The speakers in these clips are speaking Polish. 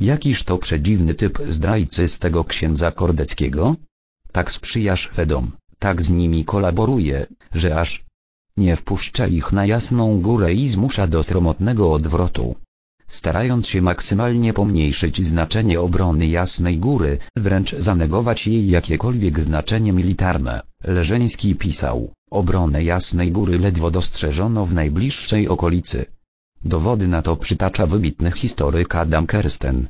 Jakiż to przedziwny typ zdrajcy z tego księdza Kordeckiego? Tak sprzyja Szwedom, tak z nimi kolaboruje, że aż nie wpuszcza ich na jasną górę i zmusza do sromotnego odwrotu. Starając się maksymalnie pomniejszyć znaczenie obrony Jasnej Góry, wręcz zanegować jej jakiekolwiek znaczenie militarne, Leżeński pisał, obronę Jasnej Góry ledwo dostrzeżono w najbliższej okolicy. Dowody na to przytacza wybitny historyk Adam Kersten.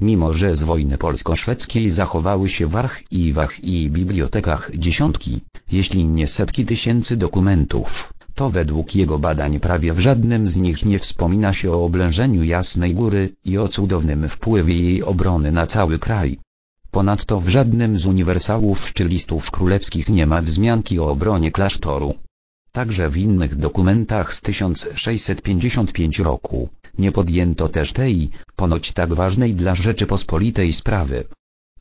Mimo że z wojny polsko-szwedzkiej zachowały się w archiwach i bibliotekach dziesiątki, jeśli nie setki tysięcy dokumentów, to według jego badań prawie w żadnym z nich nie wspomina się o oblężeniu Jasnej Góry i o cudownym wpływie jej obrony na cały kraj. Ponadto w żadnym z uniwersałów czy listów królewskich nie ma wzmianki o obronie klasztoru. Także w innych dokumentach z 1655 roku, nie podjęto też tej, ponoć tak ważnej dla Rzeczypospolitej sprawy.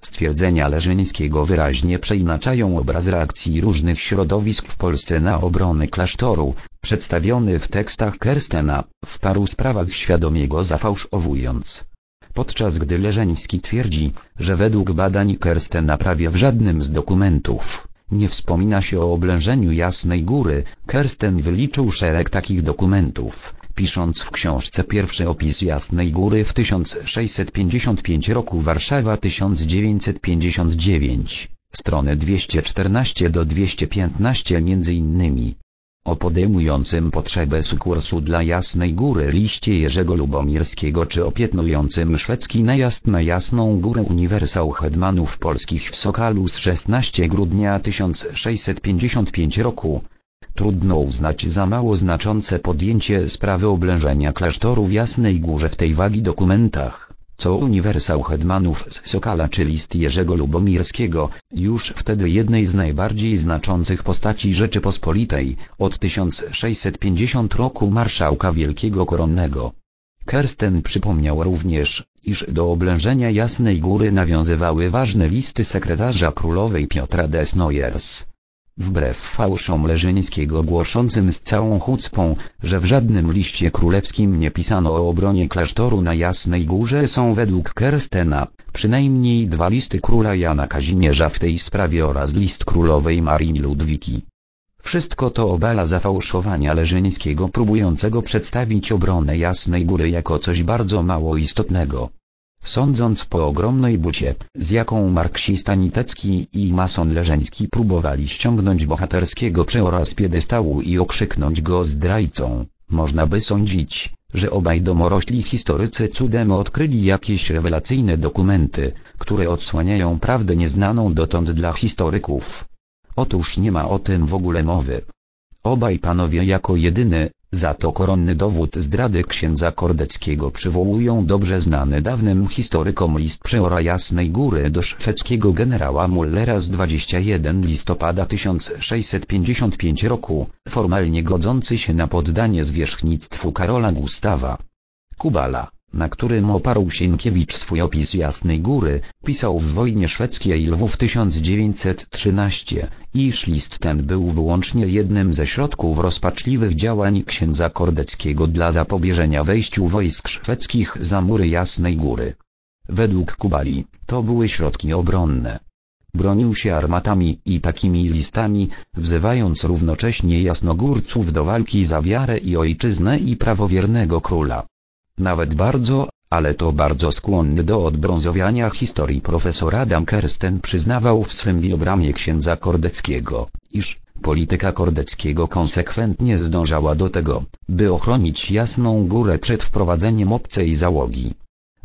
Stwierdzenia Leżyńskiego wyraźnie przeinaczają obraz reakcji różnych środowisk w Polsce na obronę klasztoru, przedstawiony w tekstach Kerstena, w paru sprawach świadomie go zafałszowując. Podczas gdy Leżeński twierdzi, że według badań Kerstena prawie w żadnym z dokumentów nie wspomina się o oblężeniu Jasnej Góry, Kersten wyliczył szereg takich dokumentów, pisząc w książce pierwszy opis Jasnej Góry w 1655 roku Warszawa 1959, strony 214 do 215 między innymi o podejmującym potrzebę sukursu dla Jasnej Góry liście Jerzego Lubomirskiego czy opietnującym szwedzki najazd na Jasną Górę Uniwersał Hetmanów Polskich w Sokalu z 16 grudnia 1655 roku. Trudno uznać za mało znaczące podjęcie sprawy oblężenia klasztoru w Jasnej Górze w tej wagi dokumentach co uniwersał Hetmanów z Sokala czy list Jerzego Lubomirskiego, już wtedy jednej z najbardziej znaczących postaci Rzeczypospolitej, od 1650 roku marszałka wielkiego koronnego. Kersten przypomniał również, iż do oblężenia Jasnej Góry nawiązywały ważne listy sekretarza królowej Piotra Desnoyers wbrew fałszom Leżyńskiego głoszącym z całą chucpą, że w żadnym liście królewskim nie pisano o obronie klasztoru na Jasnej Górze są według Kerstena, przynajmniej dwa listy króla Jana Kazimierza w tej sprawie oraz list królowej Marii Ludwiki. Wszystko to obala zafałszowania Leżyńskiego próbującego przedstawić obronę Jasnej Góry jako coś bardzo mało istotnego. Sądząc po ogromnej bucie, z jaką marksista Nitecki i mason Leżeński próbowali ściągnąć bohaterskiego przeora z piedestału i okrzyknąć go zdrajcą, można by sądzić, że obaj domorośli historycy cudem odkryli jakieś rewelacyjne dokumenty, które odsłaniają prawdę nieznaną dotąd dla historyków. Otóż nie ma o tym w ogóle mowy. Obaj panowie jako jedyny, za to koronny dowód zdrady księdza Kordeckiego przywołują dobrze znany dawnym historykom list przeora Jasnej Góry do szwedzkiego generała Mullera z 21 listopada 1655 roku, formalnie godzący się na poddanie zwierzchnictwu Karola Gustawa. Kubala na którym oparł Sienkiewicz swój opis Jasnej Góry, pisał w wojnie szwedzkiej Lwów 1913, iż list ten był wyłącznie jednym ze środków rozpaczliwych działań księdza Kordeckiego dla zapobieżenia wejściu wojsk szwedzkich za mury Jasnej Góry. Według Kubali, to były środki obronne. Bronił się armatami i takimi listami, wzywając równocześnie jasnogórców do walki za wiarę i ojczyznę i prawowiernego króla. Nawet bardzo, ale to bardzo skłonny do odbrązowiania historii profesor Adam Kersten przyznawał w swym biogramie księdza Kordeckiego, iż polityka Kordeckiego konsekwentnie zdążała do tego, by ochronić Jasną Górę przed wprowadzeniem obcej załogi.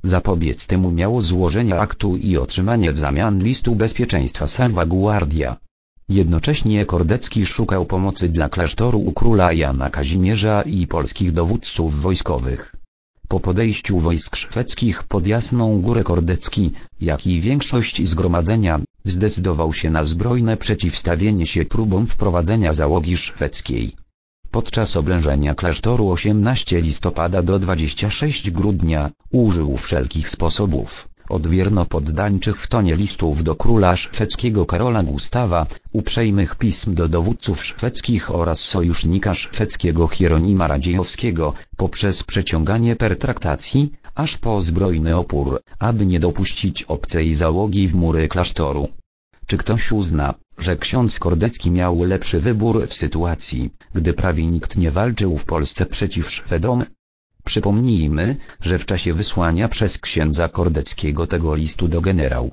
Zapobiec temu miało złożenie aktu i otrzymanie w zamian listu bezpieczeństwa Salvaguardia. Jednocześnie Kordecki szukał pomocy dla klasztoru u króla Jana Kazimierza i polskich dowódców wojskowych. Po podejściu wojsk szwedzkich pod Jasną Górę Kordecki, jak i większość zgromadzenia, zdecydował się na zbrojne przeciwstawienie się próbom wprowadzenia załogi szwedzkiej. Podczas oblężenia klasztoru 18 listopada do 26 grudnia, użył wszelkich sposobów, od wierno-poddańczych w tonie listów do króla szwedzkiego Karola Gustawa, uprzejmych pism do dowódców szwedzkich oraz sojusznika szwedzkiego Hieronima Radziejowskiego, poprzez przeciąganie pertraktacji, aż po zbrojny opór, aby nie dopuścić obcej załogi w mury klasztoru. Czy ktoś uzna, że ksiądz Kordecki miał lepszy wybór w sytuacji, gdy prawie nikt nie walczył w Polsce przeciw Szwedom? Przypomnijmy, że w czasie wysłania przez księdza Kordeckiego tego listu do generał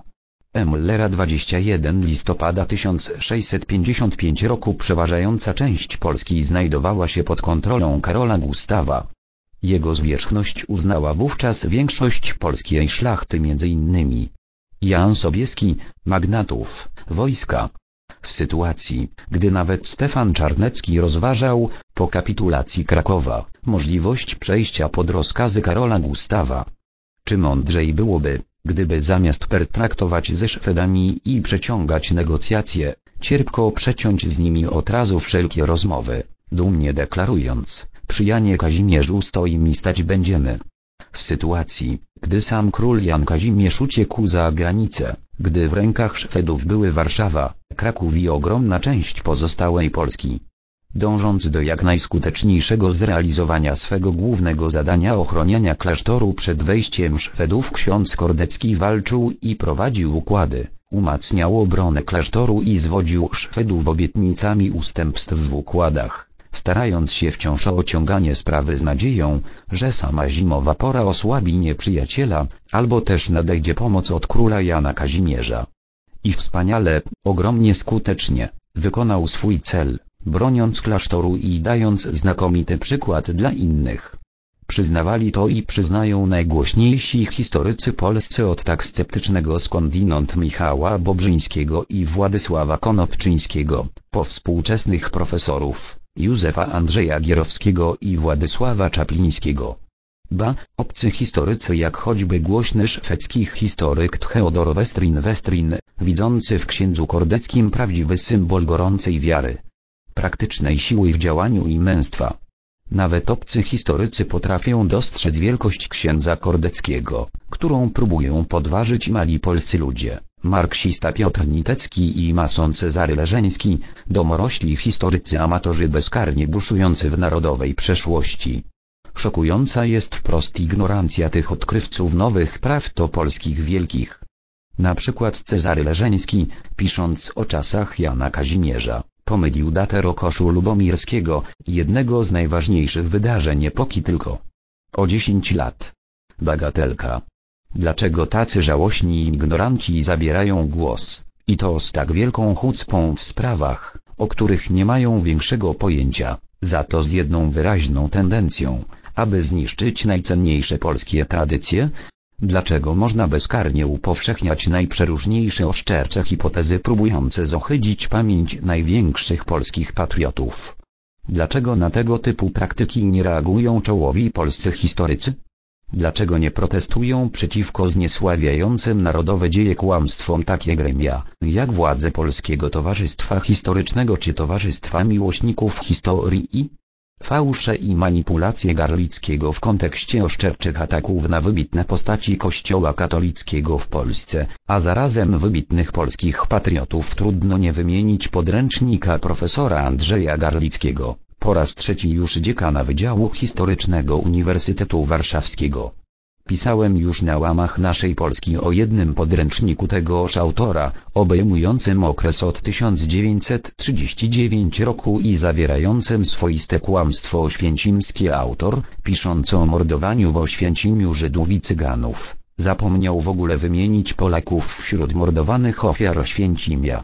Emlera 21 listopada 1655 roku przeważająca część Polski znajdowała się pod kontrolą Karola Gustawa. Jego zwierzchność uznała wówczas większość polskiej szlachty m.in. Jan Sobieski, magnatów, wojska. W sytuacji, gdy nawet Stefan Czarnecki rozważał, po kapitulacji Krakowa, możliwość przejścia pod rozkazy Karola Gustawa. Czy mądrzej byłoby, gdyby zamiast pertraktować ze Szwedami i przeciągać negocjacje, cierpko przeciąć z nimi od razu wszelkie rozmowy, dumnie deklarując, przy Janie Kazimierzu stoi mi stać będziemy. W sytuacji, gdy sam król Jan Kazimierz uciekł za granicę, gdy w rękach Szwedów były Warszawa, Kraków i ogromna część pozostałej Polski, Dążąc do jak najskuteczniejszego zrealizowania swego głównego zadania ochroniania klasztoru przed wejściem Szwedów ksiądz Kordecki walczył i prowadził układy, umacniał obronę klasztoru i zwodził Szwedów obietnicami ustępstw w układach, starając się wciąż o ociąganie sprawy z nadzieją, że sama zimowa pora osłabi nieprzyjaciela, albo też nadejdzie pomoc od króla Jana Kazimierza. I wspaniale, ogromnie skutecznie, wykonał swój cel broniąc klasztoru i dając znakomity przykład dla innych. Przyznawali to i przyznają najgłośniejsi historycy polscy od tak sceptycznego skądinąd Michała Bobrzyńskiego i Władysława Konopczyńskiego, po współczesnych profesorów, Józefa Andrzeja Gierowskiego i Władysława Czaplińskiego. Ba, obcy historycy jak choćby głośny szwedzki historyk Theodor Westrin Westrin, widzący w księdzu kordeckim prawdziwy symbol gorącej wiary, praktycznej siły w działaniu i męstwa. Nawet obcy historycy potrafią dostrzec wielkość księdza Kordeckiego, którą próbują podważyć mali polscy ludzie, marksista Piotr Nitecki i mason Cezary Leżeński, domorośli historycy amatorzy bezkarnie buszujący w narodowej przeszłości. Szokująca jest wprost ignorancja tych odkrywców nowych praw to polskich wielkich. Na przykład Cezary Leżeński, pisząc o czasach Jana Kazimierza, Pomylił datę rokoszu lubomirskiego, jednego z najważniejszych wydarzeń epoki tylko. O 10 lat. Bagatelka. Dlaczego tacy żałośni ignoranci zabierają głos, i to z tak wielką chucpą w sprawach, o których nie mają większego pojęcia, za to z jedną wyraźną tendencją, aby zniszczyć najcenniejsze polskie tradycje, Dlaczego można bezkarnie upowszechniać najprzeróżniejsze oszczercze hipotezy próbujące zohydzić pamięć największych polskich patriotów? Dlaczego na tego typu praktyki nie reagują czołowi polscy historycy? Dlaczego nie protestują przeciwko zniesławiającym narodowe dzieje kłamstwom takie gremia, jak władze Polskiego Towarzystwa Historycznego czy Towarzystwa Miłośników Historii? Fałsze i manipulacje Garlickiego w kontekście oszczerczych ataków na wybitne postaci kościoła katolickiego w Polsce, a zarazem wybitnych polskich patriotów trudno nie wymienić podręcznika profesora Andrzeja Garlickiego, po raz trzeci już dziekana Wydziału Historycznego Uniwersytetu Warszawskiego. Pisałem już na łamach naszej Polski o jednym podręczniku tegoż autora, obejmującym okres od 1939 roku i zawierającym swoiste kłamstwo oświęcimskie autor, pisząc o mordowaniu w Oświęcimiu Żydów i Cyganów, zapomniał w ogóle wymienić Polaków wśród mordowanych ofiar Oświęcimia.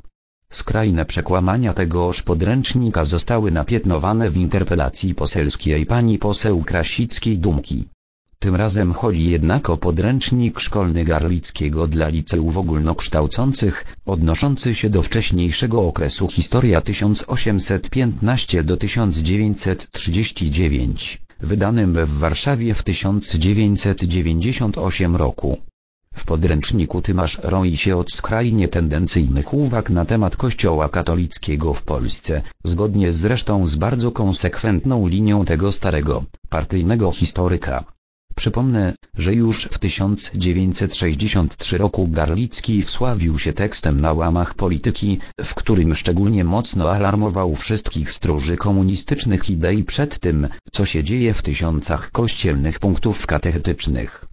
Skrajne przekłamania tegoż podręcznika zostały napiętnowane w interpelacji poselskiej pani poseł Krasickiej Dumki. Tym razem chodzi jednak o podręcznik szkolny Garlickiego dla liceów ogólnokształcących, odnoszący się do wcześniejszego okresu historia 1815 do 1939, wydanym w Warszawie w 1998 roku. W podręczniku Tymasz roi się od skrajnie tendencyjnych uwag na temat Kościoła katolickiego w Polsce, zgodnie zresztą z bardzo konsekwentną linią tego starego, partyjnego historyka. Przypomnę, że już w 1963 roku Garlicki wsławił się tekstem na łamach polityki, w którym szczególnie mocno alarmował wszystkich stróży komunistycznych idei przed tym, co się dzieje w tysiącach kościelnych punktów katechetycznych.